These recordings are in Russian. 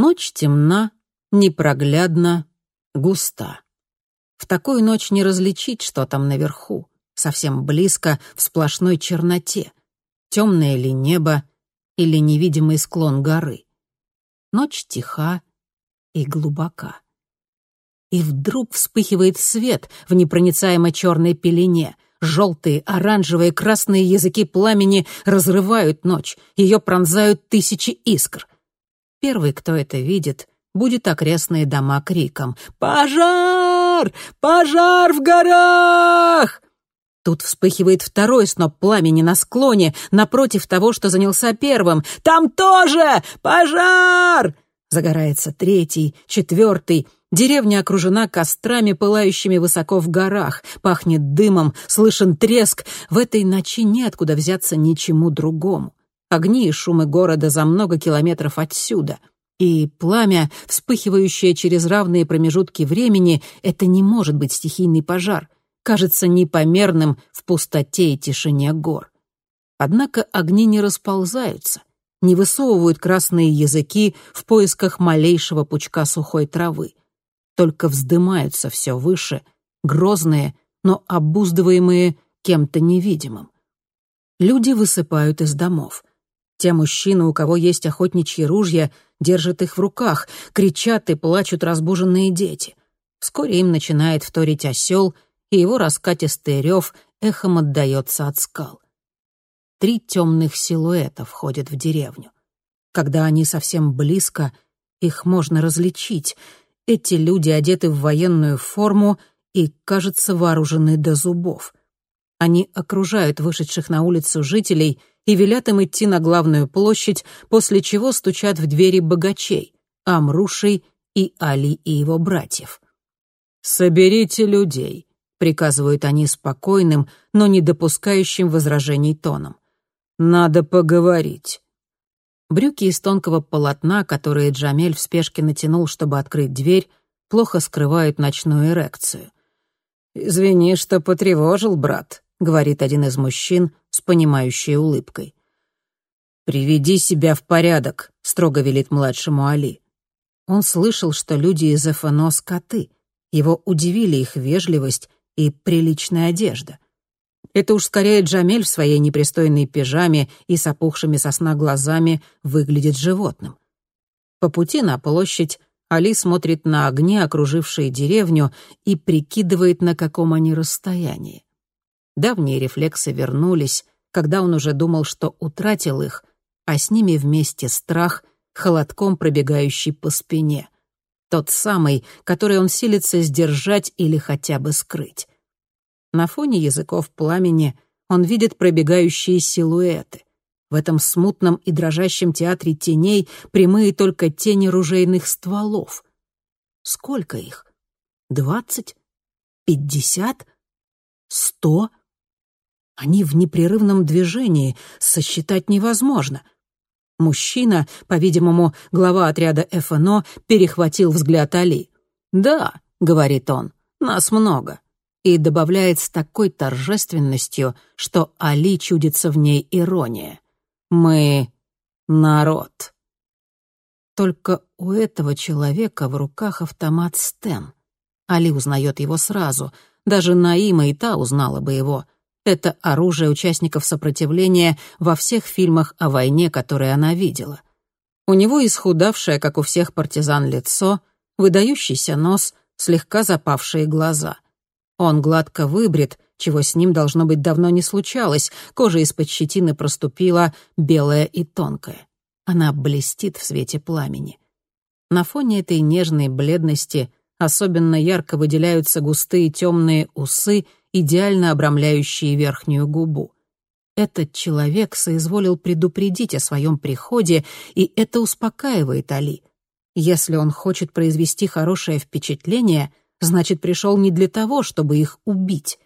Ночь темна, непроглядна, густа. В такую ночь не различить, что там наверху, совсем близко, в сплошной черноте. Темное ли небо или невидимый склон горы. Ночь тиха и глубока. И вдруг вспыхивает свет в непроницаемо черной пелене. Желтые, оранжевые, красные языки пламени разрывают ночь, ее пронзают тысячи искр. Первый, кто это видит, будет окрестные дома криком «Пожар! Пожар в горах!» Тут вспыхивает второй сноп пламени на склоне, напротив того, что занялся первым. «Там тоже! Пожар!» Загорается третий, четвертый. Деревня окружена кострами, пылающими высоко в горах. Пахнет дымом, слышен треск. В этой ночи неоткуда взяться ничему другому. Огни и шумы города за много километров отсюда. И пламя, вспыхивающее через равные промежутки времени, это не может быть стихийный пожар. Кажется непомерным в пустоте и тишине гор. Однако огни не расползаются не высовывают красные языки в поисках малейшего пучка сухой травы. Только вздымаются все выше, грозные, но обуздываемые кем-то невидимым. Люди высыпают из домов. Те мужчины, у кого есть охотничьи ружья, держат их в руках, кричат и плачут разбуженные дети. Вскоре им начинает вторить осел, и его раскатистый рев эхом отдается от скал три темных силуэта входят в деревню. Когда они совсем близко, их можно различить. Эти люди одеты в военную форму и, кажется, вооружены до зубов. Они окружают вышедших на улицу жителей и велят им идти на главную площадь, после чего стучат в двери богачей, Амрушей и Али и его братьев. «Соберите людей», — приказывают они спокойным, но не допускающим возражений тоном. Надо поговорить». Брюки из тонкого полотна, которые Джамель в спешке натянул, чтобы открыть дверь, плохо скрывают ночную эрекцию. «Извини, что потревожил, брат», — говорит один из мужчин с понимающей улыбкой. «Приведи себя в порядок», — строго велит младшему Али. Он слышал, что люди из ФНО — скоты. Его удивили их вежливость и приличная одежда. Это уж скорее Джамель в своей непристойной пижаме и с опухшими сосна глазами выглядит животным. По пути на площадь Али смотрит на огни, окружившие деревню, и прикидывает, на каком они расстоянии. Давние рефлексы вернулись, когда он уже думал, что утратил их, а с ними вместе страх, холодком пробегающий по спине. Тот самый, который он силится сдержать или хотя бы скрыть. На фоне языков пламени он видит пробегающие силуэты. В этом смутном и дрожащем театре теней прямые только тени ружейных стволов. Сколько их? Двадцать? Пятьдесят? Сто? Они в непрерывном движении, сосчитать невозможно. Мужчина, по-видимому, глава отряда ФНО, перехватил взгляд Али. «Да», — говорит он, — «нас много и добавляет с такой торжественностью, что Али чудится в ней ирония. «Мы — народ». Только у этого человека в руках автомат Стен. Али узнает его сразу. Даже Наима и та узнала бы его. Это оружие участников сопротивления во всех фильмах о войне, которые она видела. У него исхудавшее, как у всех партизан, лицо, выдающийся нос, слегка запавшие глаза — он гладко выбрит, чего с ним, должно быть, давно не случалось. Кожа из-под щетины проступила, белая и тонкая. Она блестит в свете пламени. На фоне этой нежной бледности особенно ярко выделяются густые темные усы, идеально обрамляющие верхнюю губу. Этот человек соизволил предупредить о своем приходе, и это успокаивает Али. Если он хочет произвести хорошее впечатление — значит, пришел не для того, чтобы их убить.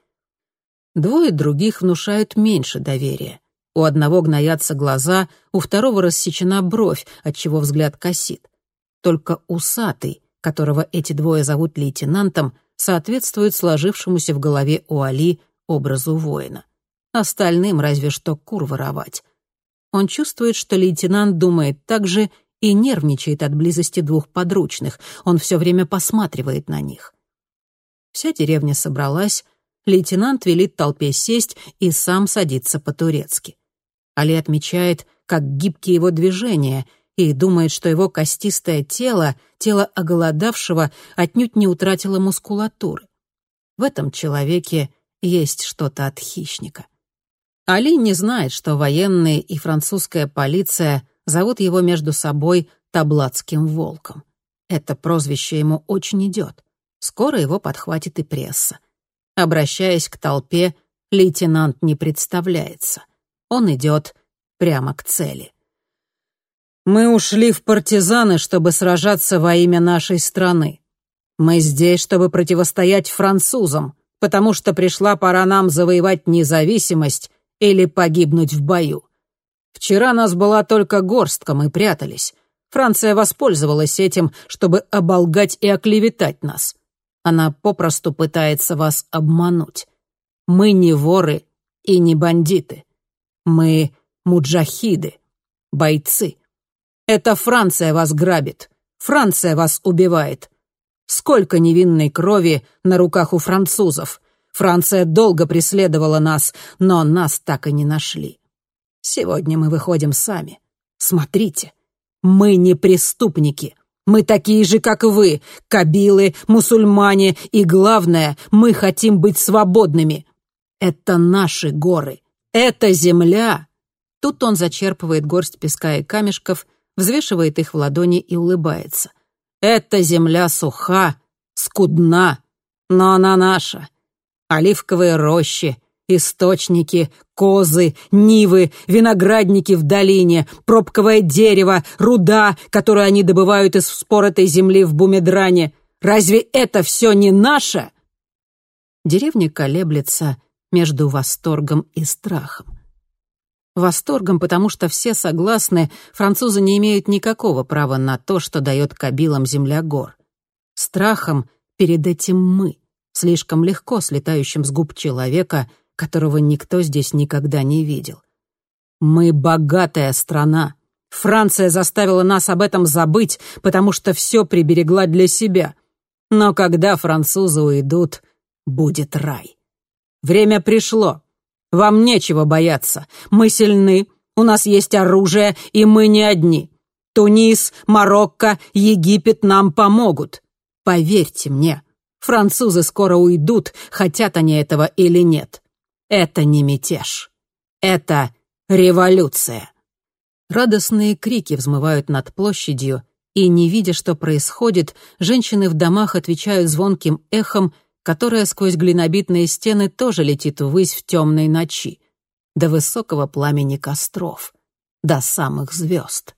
Двое других внушают меньше доверия. У одного гноятся глаза, у второго рассечена бровь, отчего взгляд косит. Только усатый, которого эти двое зовут лейтенантом, соответствует сложившемуся в голове у Али образу воина. Остальным разве что кур воровать. Он чувствует, что лейтенант думает так же и нервничает от близости двух подручных. Он все время посматривает на них. Вся деревня собралась, лейтенант велит толпе сесть и сам садится по-турецки. Али отмечает, как гибкие его движения, и думает, что его костистое тело, тело оголодавшего, отнюдь не утратило мускулатуры. В этом человеке есть что-то от хищника. Али не знает, что военные и французская полиция зовут его между собой Таблатским волком. Это прозвище ему очень идет. Скоро его подхватит и пресса. Обращаясь к толпе, лейтенант не представляется. Он идет прямо к цели. «Мы ушли в партизаны, чтобы сражаться во имя нашей страны. Мы здесь, чтобы противостоять французам, потому что пришла пора нам завоевать независимость или погибнуть в бою. Вчера нас была только горстка, мы прятались. Франция воспользовалась этим, чтобы оболгать и оклеветать нас. Она попросту пытается вас обмануть. Мы не воры и не бандиты. Мы муджахиды, бойцы. Это Франция вас грабит. Франция вас убивает. Сколько невинной крови на руках у французов. Франция долго преследовала нас, но нас так и не нашли. Сегодня мы выходим сами. Смотрите, мы не преступники. Мы такие же, как вы, кабилы, мусульмане, и главное, мы хотим быть свободными. Это наши горы. Это земля. Тут он зачерпывает горсть песка и камешков, взвешивает их в ладони и улыбается. Эта земля суха, скудна, но она наша. Оливковые рощи, источники, козы, нивы, виноградники в долине, пробковое дерево, руда, которую они добывают из вспоротой земли в Бумедране. Разве это все не наше? Деревня колеблется между восторгом и страхом. Восторгом, потому что все согласны, французы не имеют никакого права на то, что дает кабилам земля гор. Страхом перед этим мы, слишком легко слетающим с губ человека — которого никто здесь никогда не видел. Мы богатая страна. Франция заставила нас об этом забыть, потому что все приберегла для себя. Но когда французы уйдут, будет рай. Время пришло. Вам нечего бояться. Мы сильны, у нас есть оружие, и мы не одни. Тунис, Марокко, Египет нам помогут. Поверьте мне, французы скоро уйдут, хотят они этого или нет. Это не мятеж. Это революция. Радостные крики взмывают над площадью, и, не видя, что происходит, женщины в домах отвечают звонким эхом, которое сквозь глинобитные стены тоже летит ввысь в темной ночи, до высокого пламени костров, до самых звезд.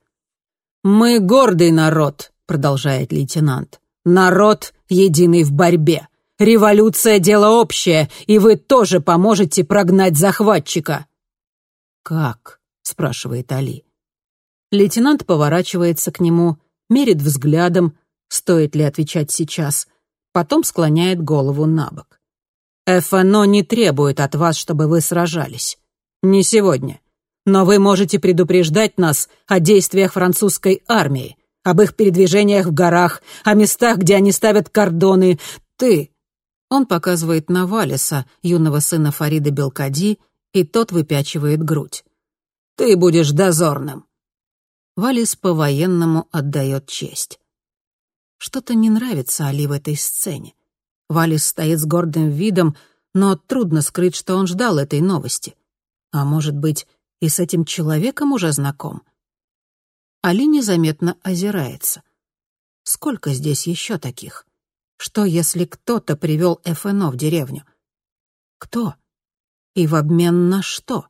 «Мы гордый народ», — продолжает лейтенант. «Народ, единый в борьбе. Революция — дело общее, и вы тоже поможете прогнать захватчика». «Как?» — спрашивает Али. Лейтенант поворачивается к нему, мерит взглядом, стоит ли отвечать сейчас, потом склоняет голову на бок. «ФНО не требует от вас, чтобы вы сражались. Не сегодня. Но вы можете предупреждать нас о действиях французской армии, об их передвижениях в горах, о местах, где они ставят кордоны. Ты, он показывает на Валиса, юного сына Фарида Белкади, и тот выпячивает грудь. «Ты будешь дозорным». Валис по-военному отдает честь. Что-то не нравится Али в этой сцене. Валис стоит с гордым видом, но трудно скрыть, что он ждал этой новости. А может быть, и с этим человеком уже знаком? Али незаметно озирается. Сколько здесь еще таких? Что, если кто-то привел ФНО в деревню? Кто? И в обмен на что?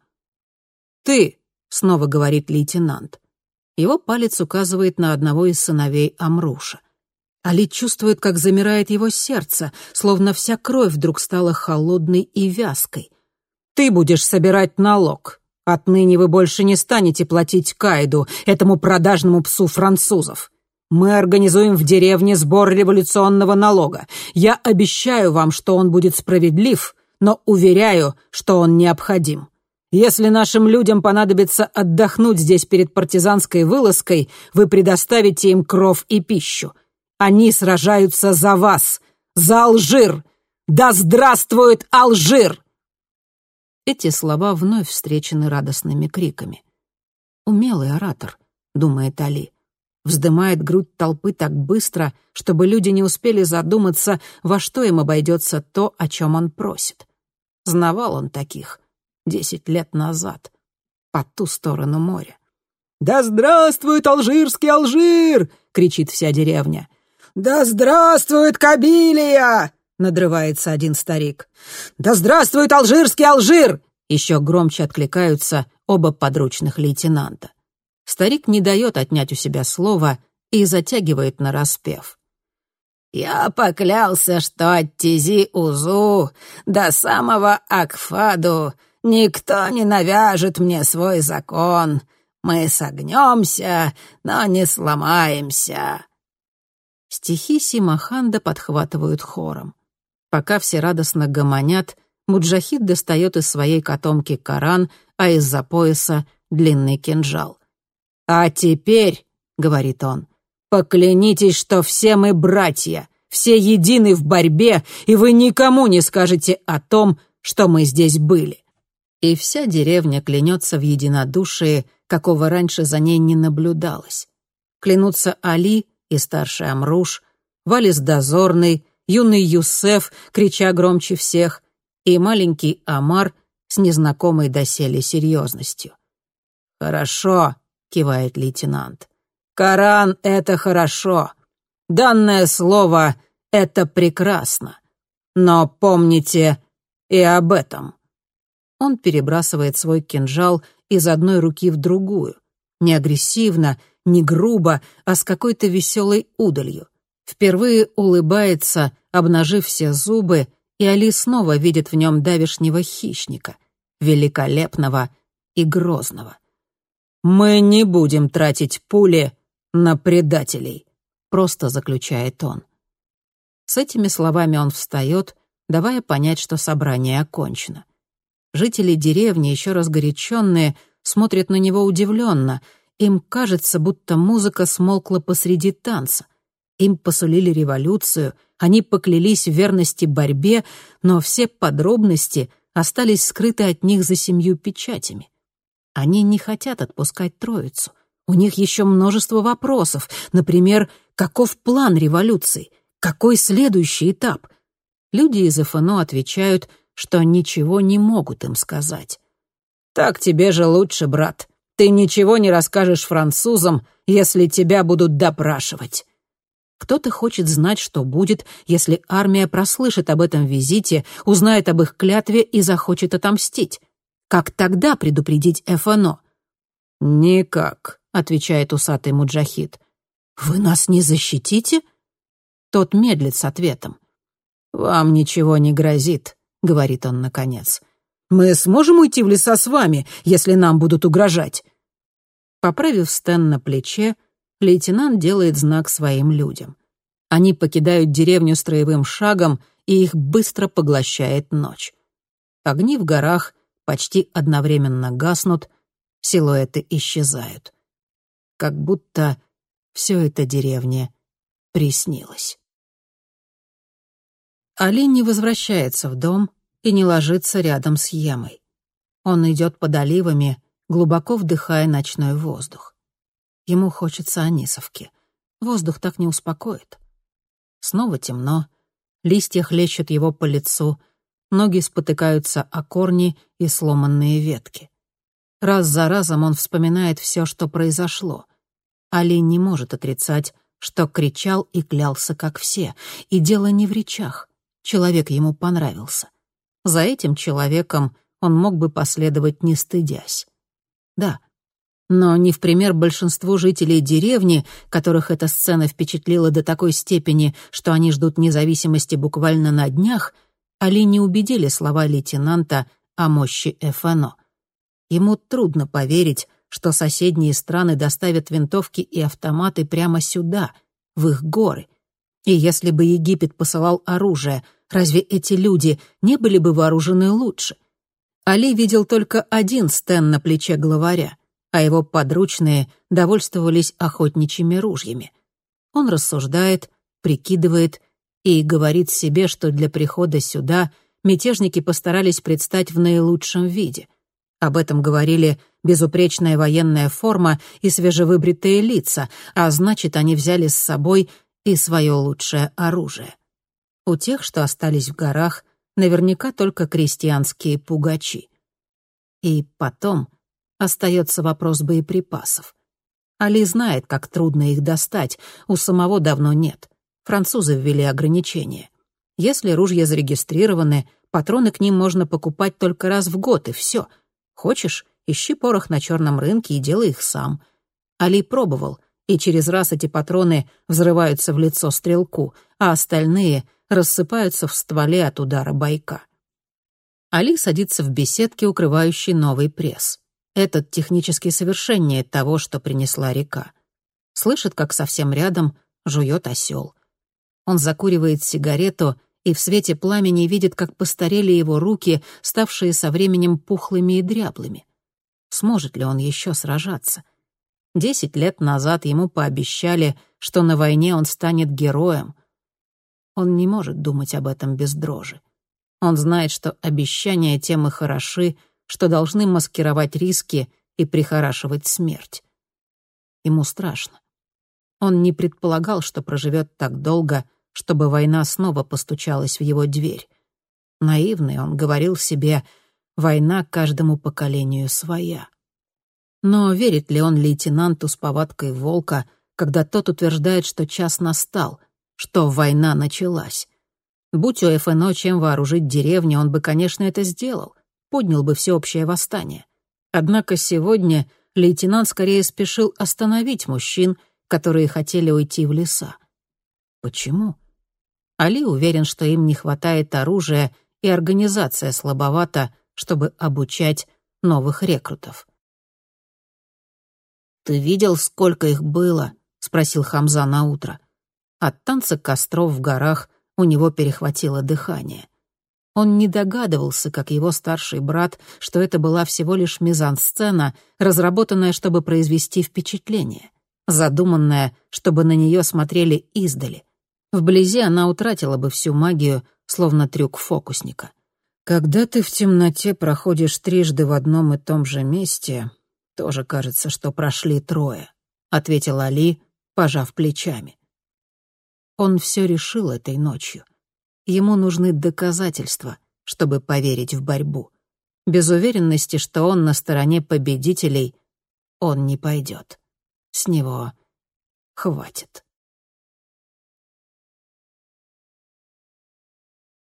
«Ты!» — снова говорит лейтенант. Его палец указывает на одного из сыновей Амруша. Али чувствует, как замирает его сердце, словно вся кровь вдруг стала холодной и вязкой. «Ты будешь собирать налог. Отныне вы больше не станете платить Кайду, этому продажному псу французов. Мы организуем в деревне сбор революционного налога. Я обещаю вам, что он будет справедлив, но уверяю, что он необходим. Если нашим людям понадобится отдохнуть здесь перед партизанской вылазкой, вы предоставите им кров и пищу. Они сражаются за вас, за Алжир! Да здравствует Алжир!» Эти слова вновь встречены радостными криками. «Умелый оратор», — думает Али. Вздымает грудь толпы так быстро, чтобы люди не успели задуматься, во что им обойдется то, о чем он просит. Знавал он таких десять лет назад, по ту сторону моря. «Да здравствует алжирский Алжир!» — кричит вся деревня. «Да здравствует Кабилия!» — надрывается один старик. «Да здравствует алжирский Алжир!» Еще громче откликаются оба подручных лейтенанта. Старик не дает отнять у себя слово и затягивает на распев. «Я поклялся, что от Тизи-Узу до самого Акфаду Никто не навяжет мне свой закон. Мы согнемся, но не сломаемся». Стихи Симаханда подхватывают хором. Пока все радостно гомонят, Муджахид достает из своей котомки Коран, а из-за пояса — длинный кинжал. «А теперь», — говорит он, — «поклянитесь, что все мы братья, все едины в борьбе, и вы никому не скажете о том, что мы здесь были и вся деревня клянется в единодушии, какого раньше за ней не наблюдалось. Клянутся Али и старший Амруш, Валис Дозорный, юный Юсеф, крича громче всех, и маленький Амар с незнакомой доселе серьезностью. «Хорошо», — кивает лейтенант. «Коран — это хорошо. Данное слово — это прекрасно. Но помните и об этом». Он перебрасывает свой кинжал из одной руки в другую. Не агрессивно, не грубо, а с какой-то веселой удалью. Впервые улыбается, обнажив все зубы, и Али снова видит в нем давишнего хищника, великолепного и грозного. «Мы не будем тратить пули на предателей», — просто заключает он. С этими словами он встает, давая понять, что собрание окончено. Жители деревни, еще разгоряченные, смотрят на него удивленно. Им кажется, будто музыка смолкла посреди танца. Им посулили революцию, они поклялись в верности борьбе, но все подробности остались скрыты от них за семью печатями. Они не хотят отпускать троицу. У них еще множество вопросов. Например, каков план революции? Какой следующий этап? Люди из ФНО отвечают — что ничего не могут им сказать. «Так тебе же лучше, брат. Ты ничего не расскажешь французам, если тебя будут допрашивать». Кто-то хочет знать, что будет, если армия прослышит об этом визите, узнает об их клятве и захочет отомстить. Как тогда предупредить ФНО? «Никак», — отвечает усатый муджахид. «Вы нас не защитите?» Тот медлит с ответом. «Вам ничего не грозит говорит он наконец. «Мы сможем уйти в леса с вами, если нам будут угрожать?» Поправив Стэн на плече, лейтенант делает знак своим людям. Они покидают деревню строевым шагом, и их быстро поглощает ночь. Огни в горах почти одновременно гаснут, силуэты исчезают. Как будто все это деревне приснилось. Али не возвращается в дом и не ложится рядом с Емой. Он идет под оливами, глубоко вдыхая ночной воздух. Ему хочется анисовки. Воздух так не успокоит. Снова темно, листья хлещут его по лицу, ноги спотыкаются о корни и сломанные ветки. Раз за разом он вспоминает все, что произошло. Али не может отрицать, что кричал и клялся, как все, и дело не в речах — Человек ему понравился. За этим человеком он мог бы последовать, не стыдясь. Да, но не в пример большинству жителей деревни, которых эта сцена впечатлила до такой степени, что они ждут независимости буквально на днях, Али не убедили слова лейтенанта о мощи ФНО. Ему трудно поверить, что соседние страны доставят винтовки и автоматы прямо сюда, в их горы. И если бы Египет посылал оружие, разве эти люди не были бы вооружены лучше? Али видел только один стен на плече главаря, а его подручные довольствовались охотничьими ружьями. Он рассуждает, прикидывает и говорит себе, что для прихода сюда мятежники постарались предстать в наилучшем виде. Об этом говорили безупречная военная форма и свежевыбритые лица, а значит, они взяли с собой и свое лучшее оружие. У тех, что остались в горах, наверняка только крестьянские пугачи. И потом остается вопрос боеприпасов. Али знает, как трудно их достать, у самого давно нет. Французы ввели ограничения. Если ружья зарегистрированы, патроны к ним можно покупать только раз в год, и все. Хочешь, ищи порох на черном рынке и делай их сам. Али пробовал, и через раз эти патроны взрываются в лицо стрелку, а остальные рассыпаются в стволе от удара байка. Али садится в беседке, укрывающей новый пресс. Этот технически совершеннее того, что принесла река. Слышит, как совсем рядом жует осел. Он закуривает сигарету и в свете пламени видит, как постарели его руки, ставшие со временем пухлыми и дряблыми. Сможет ли он еще сражаться? Десять лет назад ему пообещали, что на войне он станет героем. Он не может думать об этом без дрожи. Он знает, что обещания тем и хороши, что должны маскировать риски и прихорашивать смерть. Ему страшно. Он не предполагал, что проживет так долго, чтобы война снова постучалась в его дверь. Наивный он говорил себе, война каждому поколению своя. Но верит ли он лейтенанту с повадкой волка, когда тот утверждает, что час настал, что война началась? Будь у ФНО чем вооружить деревню, он бы, конечно, это сделал, поднял бы всеобщее восстание. Однако сегодня лейтенант скорее спешил остановить мужчин, которые хотели уйти в леса. Почему? Али уверен, что им не хватает оружия, и организация слабовата, чтобы обучать новых рекрутов. «Ты видел, сколько их было?» — спросил Хамза на утро. От танца костров в горах у него перехватило дыхание. Он не догадывался, как его старший брат, что это была всего лишь мизансцена, разработанная, чтобы произвести впечатление, задуманная, чтобы на нее смотрели издали. Вблизи она утратила бы всю магию, словно трюк фокусника. Когда ты в темноте проходишь трижды в одном и том же месте, «Тоже кажется, что прошли трое», — ответил Али, пожав плечами. Он все решил этой ночью. Ему нужны доказательства, чтобы поверить в борьбу. Без уверенности, что он на стороне победителей, он не пойдет. С него хватит.